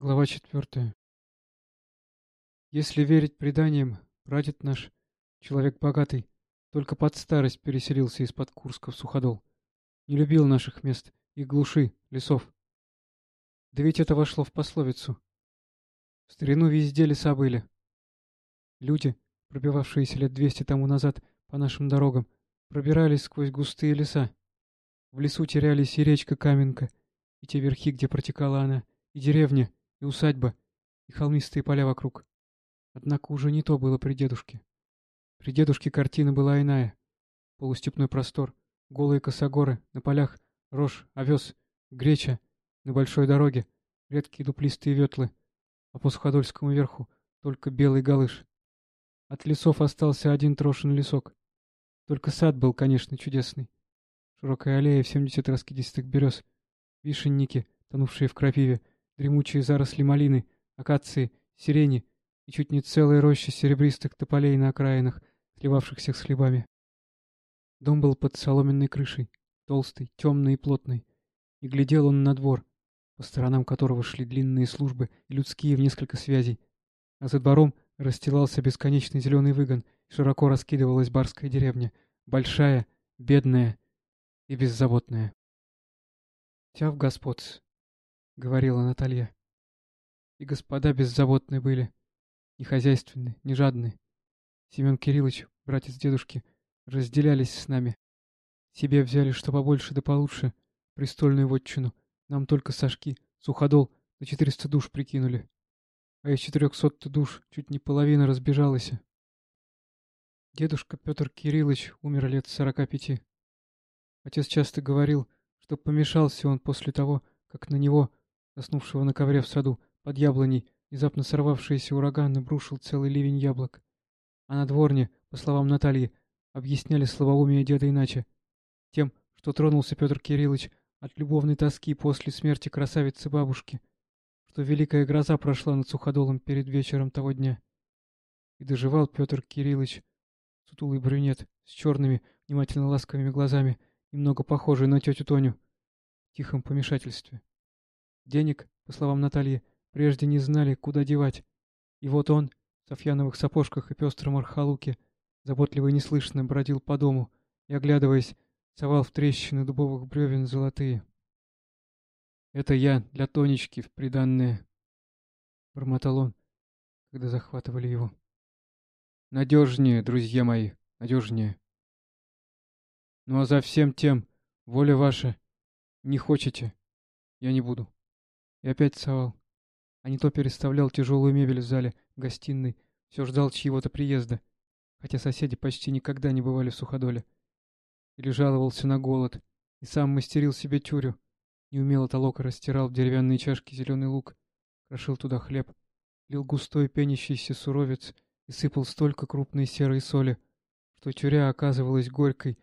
Глава четвертая. Если верить преданиям, прадед наш, человек богатый, только под старость переселился из-под Курска в Суходол. Не любил наших мест, их глуши, лесов. Да ведь это вошло в пословицу. В старину везде леса были. Люди, пробивавшиеся лет двести тому назад по нашим дорогам, пробирались сквозь густые леса. В лесу терялись и речка Каменка, и те верхи, где протекала она, и деревня, и усадьба, и холмистые поля вокруг. Однако уже не то было при дедушке. При дедушке картина была иная. Полустепной простор, голые косогоры, на полях рожь, овес, греча, на большой дороге, редкие дуплистые ветлы, а по Суходольскому верху только белый галыш. От лесов остался один трошин лесок. Только сад был, конечно, чудесный. Широкая аллея в семьдесят раскидистых берез, вишенники, тонувшие в крапиве, дремучие заросли малины, акации, сирени и чуть не целая роща серебристых тополей на окраинах, сливавшихся с хлебами. Дом был под соломенной крышей, толстый, темный и плотный, и глядел он на двор, по сторонам которого шли длинные службы и людские в несколько связей, а за двором расстилался бесконечный зеленый выгон, широко раскидывалась барская деревня, большая, бедная и беззаботная. Тяв господ, — говорила Наталья. И господа беззаботные были, не хозяйственные, не жадные. Семен Кириллович, братец дедушки, разделялись с нами. Себе взяли что побольше да получше, престольную вотчину. Нам только сашки, суходол на четыреста душ прикинули. А из четырехсот душ чуть не половина разбежалась. Дедушка Петр Кириллович умер лет сорока пяти. Отец часто говорил, что помешался он после того, как на него заснувшего на ковре в саду, под яблоней, внезапно сорвавшийся ураган обрушил целый ливень яблок. А на дворне, по словам Натальи, объясняли словоумие деда иначе. Тем, что тронулся Петр Кириллович от любовной тоски после смерти красавицы бабушки, что великая гроза прошла над Суходолом перед вечером того дня. И доживал Петр Кириллович, сутулый брюнет, с черными, внимательно ласковыми глазами, немного похожий на тетю Тоню, в тихом помешательстве. Денег, по словам Натальи, прежде не знали, куда девать. И вот он, в софьяновых сапожках и пестром архалуке, заботливо и неслышно бродил по дому и, оглядываясь, совал в трещины дубовых бревен золотые. «Это я для Тонечки в приданное», — бормотал он, когда захватывали его. «Надежнее, друзья мои, надежнее. Ну а за всем тем, воля ваша, не хочете, я не буду». И опять совал. А не то переставлял тяжелую мебель в зале, в гостиной, все ждал чьего-то приезда, хотя соседи почти никогда не бывали в Суходоле. Или жаловался на голод, и сам мастерил себе тюрю. Неумело толока растирал в деревянные чашки зеленый лук, крошил туда хлеб, лил густой пенящийся суровец и сыпал столько крупной серой соли, что тюря оказывалась горькой,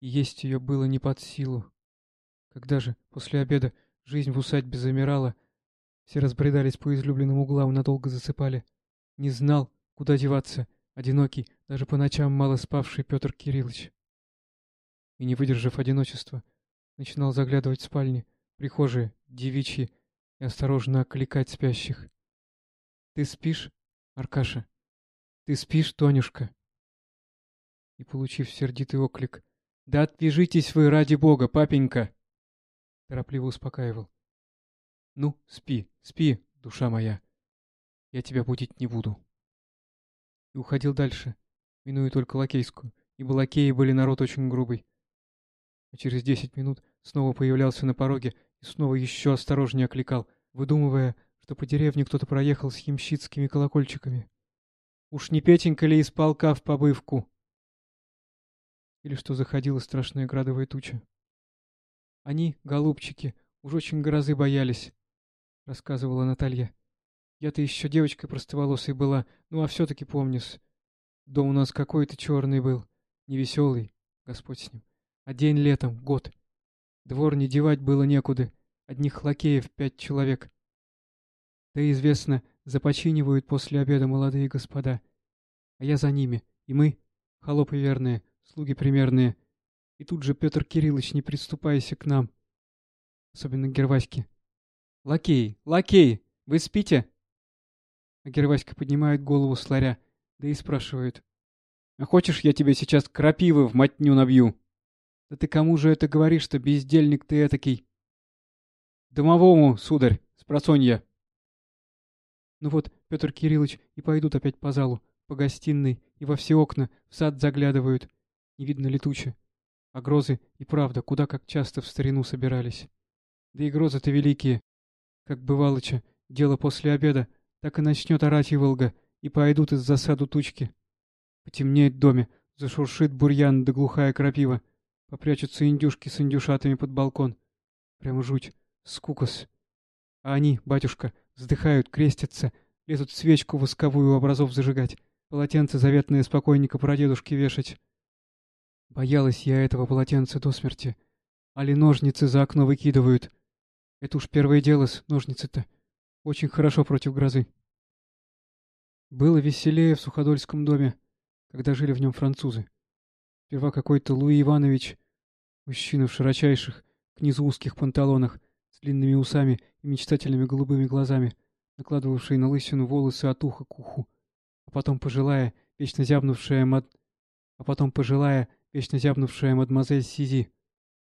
и есть ее было не под силу. Когда же, после обеда, Жизнь в усадьбе замирала. Все разбредались по излюбленным углам, надолго засыпали. Не знал, куда деваться, одинокий, даже по ночам мало спавший Петр Кириллович. И, не выдержав одиночества, начинал заглядывать в спальни, прихожие, девичьи, и осторожно окликать спящих. «Ты спишь, Аркаша? Ты спишь, Тонюшка?» И, получив сердитый оклик, «Да отвяжитесь вы, ради бога, папенька!» Торопливо успокаивал. «Ну, спи, спи, душа моя. Я тебя будить не буду». И уходил дальше, минуя только лакейскую, ибо лакеи были народ очень грубый. А через десять минут снова появлялся на пороге и снова еще осторожнее окликал, выдумывая, что по деревне кто-то проехал с ямщицкими колокольчиками. «Уж не Петенька ли из полка в побывку?» Или что заходила страшная градовая туча. Они, голубчики, уж очень грозы боялись, — рассказывала Наталья. Я-то еще девочкой простоволосой была, ну а все-таки помнюсь. Дом у нас какой-то черный был, невеселый, Господь с ним. А день летом, год. Двор не девать было некуда, одних лакеев пять человек. Да известно, започинивают после обеда молодые господа. А я за ними, и мы, холопы верные, слуги примерные — и тут же Петр Кириллович, не приступайся к нам. Особенно Герваське. Лакей, лакей, Вы спите?» А Герваська поднимает голову с ларя, да и спрашивает. «А хочешь, я тебе сейчас крапивы в матню набью?» «Да ты кому же это говоришь-то, бездельник ты этакий?» «Домовому, сударь, спросонья». Ну вот, Петр Кириллович и пойдут опять по залу, по гостиной и во все окна, в сад заглядывают. Не видно летуче. А грозы и правда куда как часто в старину собирались. Да и грозы-то великие. Как бывалоча, дело после обеда, так и начнет орать и Волга, и пойдут из засаду тучки. Потемнеет в доме, зашуршит бурьян да глухая крапива. Попрячутся индюшки с индюшатами под балкон. Прямо жуть, скукос. А они, батюшка, вздыхают, крестятся, лезут свечку восковую образов зажигать, полотенце заветное спокойника прадедушке вешать. Боялась я этого полотенца до смерти. Али ножницы за окно выкидывают. Это уж первое дело с ножницы-то. Очень хорошо против грозы. Было веселее в Суходольском доме, когда жили в нем французы. Сперва какой-то Луи Иванович, мужчина в широчайших, к низу узких панталонах, с длинными усами и мечтательными голубыми глазами, накладывавший на лысину волосы от уха к уху, а потом пожилая, вечно зябнувшая мад... а потом пожилая, вечно зябнувшая мадемуазель Сизи,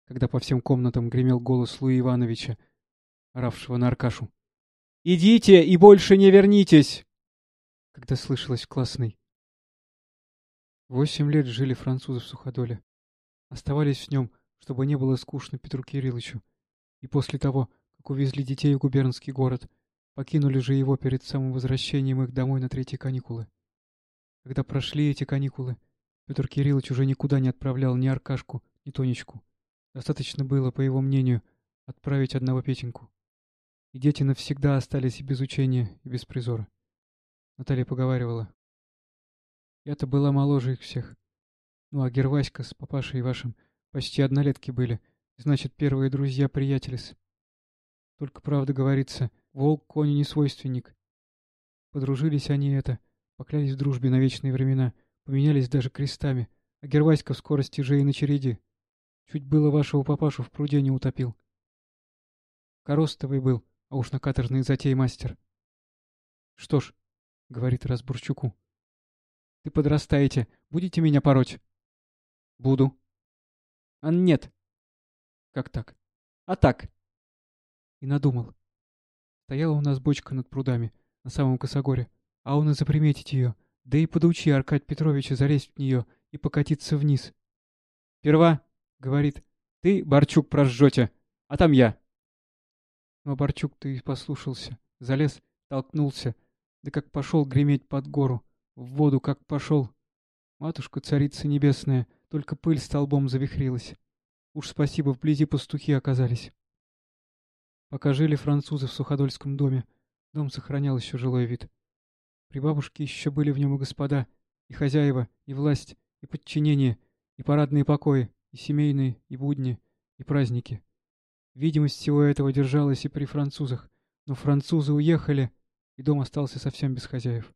когда по всем комнатам гремел голос Луи Ивановича, оравшего на Аркашу. «Идите и больше не вернитесь!» Когда слышалось в классной. Восемь лет жили французы в Суходоле. Оставались в нем, чтобы не было скучно Петру Кирилловичу. И после того, как увезли детей в губернский город, покинули же его перед самым возвращением их домой на третьи каникулы. Когда прошли эти каникулы, Петр Кириллович уже никуда не отправлял ни Аркашку, ни Тонечку. Достаточно было, по его мнению, отправить одного Петеньку. И дети навсегда остались и без учения, и без призора. Наталья поговаривала. Я-то была моложе их всех. Ну, а Герваська с папашей вашим почти однолетки были. Значит, первые друзья-приятели-с. Только правда говорится, волк коню не свойственник. Подружились они это, поклялись в дружбе на вечные времена, поменялись даже крестами, а Герваська в скорости же и на череде. Чуть было вашего папашу в пруде не утопил. Коростовый был, а уж на каторжные затеи мастер. Что ж, — говорит Разбурчуку, ты подрастаете. Будете меня пороть? Буду. А нет. Как так? А так. И надумал. Стояла у нас бочка над прудами, на самом косогоре, а он и заприметить ее, да и подучи Аркадь Петровича залезть в нее и покатиться вниз. «Сперва, — говорит, — ты, Борчук, прожжете, а там я». Но Борчук-то и послушался, залез, толкнулся, да как пошел греметь под гору, в воду как пошел. Матушка, царица небесная, только пыль столбом завихрилась. Уж спасибо, вблизи пастухи оказались. Пока жили французы в Суходольском доме, дом сохранял еще жилой вид. При бабушке еще были в нем и господа, и хозяева, и власть, и подчинение, и парадные покои, и семейные, и будни, и праздники. Видимость всего этого держалась и при французах, но французы уехали, и дом остался совсем без хозяев.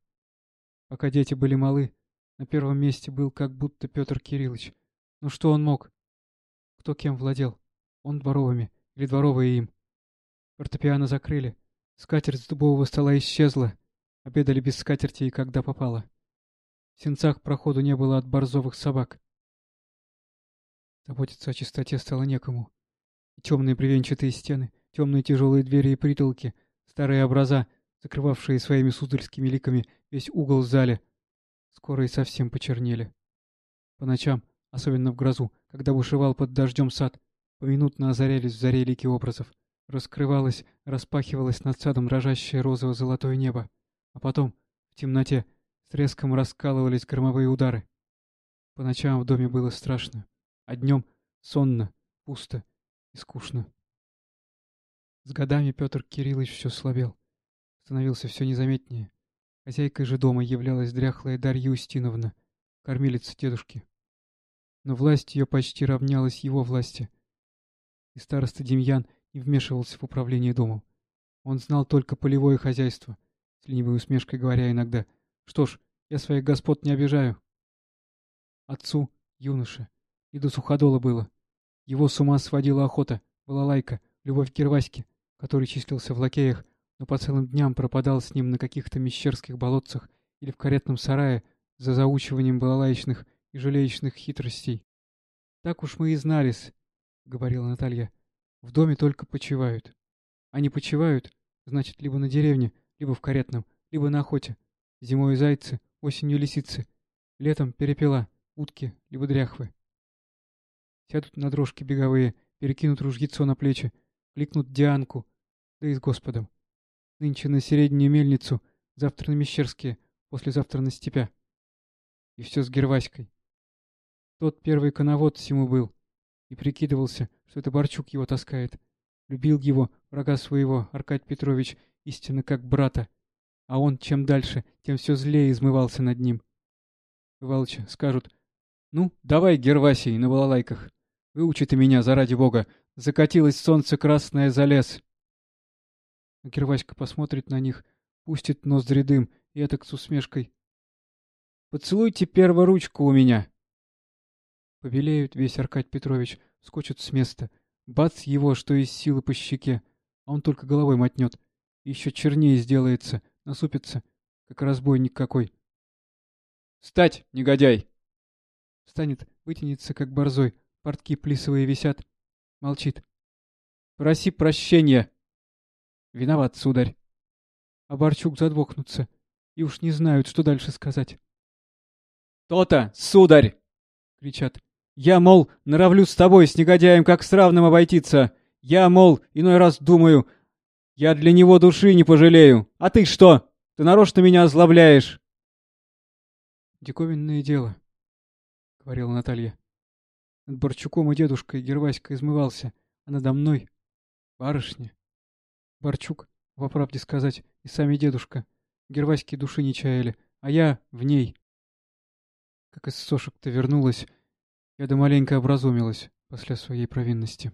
Пока дети были малы, на первом месте был как будто Петр Кириллович. Ну что он мог? Кто кем владел? Он дворовыми или дворовые им? Фортепиано закрыли. Скатерть с дубового стола исчезла. Обедали без скатерти и когда попало. В сенцах проходу не было от борзовых собак. Заботиться о чистоте стало некому. И темные бревенчатые стены, темные тяжелые двери и притолки, старые образа, закрывавшие своими сударскими ликами весь угол в зале, скоро и совсем почернели. По ночам, особенно в грозу, когда бушевал под дождем сад, поминутно озарялись в заре лики образов. Раскрывалось, распахивалось над садом дрожащее розово-золотое небо. А потом, в темноте, с треском раскалывались громовые удары. По ночам в доме было страшно, а днем сонно, пусто и скучно. С годами Петр Кириллович все слабел становился все незаметнее. Хозяйкой же дома являлась дряхлая Дарья Устиновна, кормилица дедушки. Но власть ее почти равнялась его власти. И староста Демьян не вмешивался в управление домом. Он знал только полевое хозяйство, с ленивой усмешкой говоря иногда, «Что ж, я своих господ не обижаю». Отцу, юноше, и до суходола было. Его с ума сводила охота, балалайка, любовь к Кирваське, который числился в лакеях, но по целым дням пропадал с ним на каких-то мещерских болотцах или в каретном сарае за заучиванием балалаечных и жалеечных хитростей. «Так уж мы и знались», — говорила Наталья. «В доме только почивают. Они почивают, значит, либо на деревне, либо в каретном, либо на охоте. Зимой зайцы, осенью лисицы, летом перепела, утки, либо дряхвы. Сядут на дрожки беговые, перекинут ружьецо на плечи, кликнут Дианку, да и с Господом. Нынче на среднюю мельницу, завтра на Мещерские, послезавтра на степя. И все с Герваськой. Тот первый коновод всему был, и прикидывался, что это Борчук его таскает. Любил его, врага своего, Аркадий Петрович, истинно как брата. А он чем дальше, тем все злее измывался над ним. Ивалыча скажут, «Ну, давай, Гервасий, на балалайках. Выучи ты меня, заради бога. Закатилось солнце красное за лес». А Герваська посмотрит на них, пустит ноздри дым, и это с усмешкой. «Поцелуйте первую ручку у меня!» Побелеют весь Аркадий Петрович, скочат с места. Бац его, что из силы по щеке, а он только головой мотнет. Еще чернее сделается, насупится, как разбойник какой. «Встать, негодяй!» Встанет, вытянется, как борзой, портки плисовые висят. Молчит. «Проси прощения!» «Виноват, сударь!» А Борчук задвохнутся, и уж не знают, что дальше сказать. «То-то, сударь!» — кричат. «Я, мол, норовлю с тобой, с негодяем, как с равным обойтиться. Я, мол, иной раз думаю, я для него души не пожалею. А ты что? Ты нарочно меня озлобляешь. Диковинное дело, — говорила Наталья. Над Борчуком и дедушкой Герваська измывался, а надо мной — барышня. Борчук, по правде сказать, и сами дедушка. Герваськи души не чаяли, а я в ней. Как из сошек-то вернулась, я да маленько образумилась после своей провинности.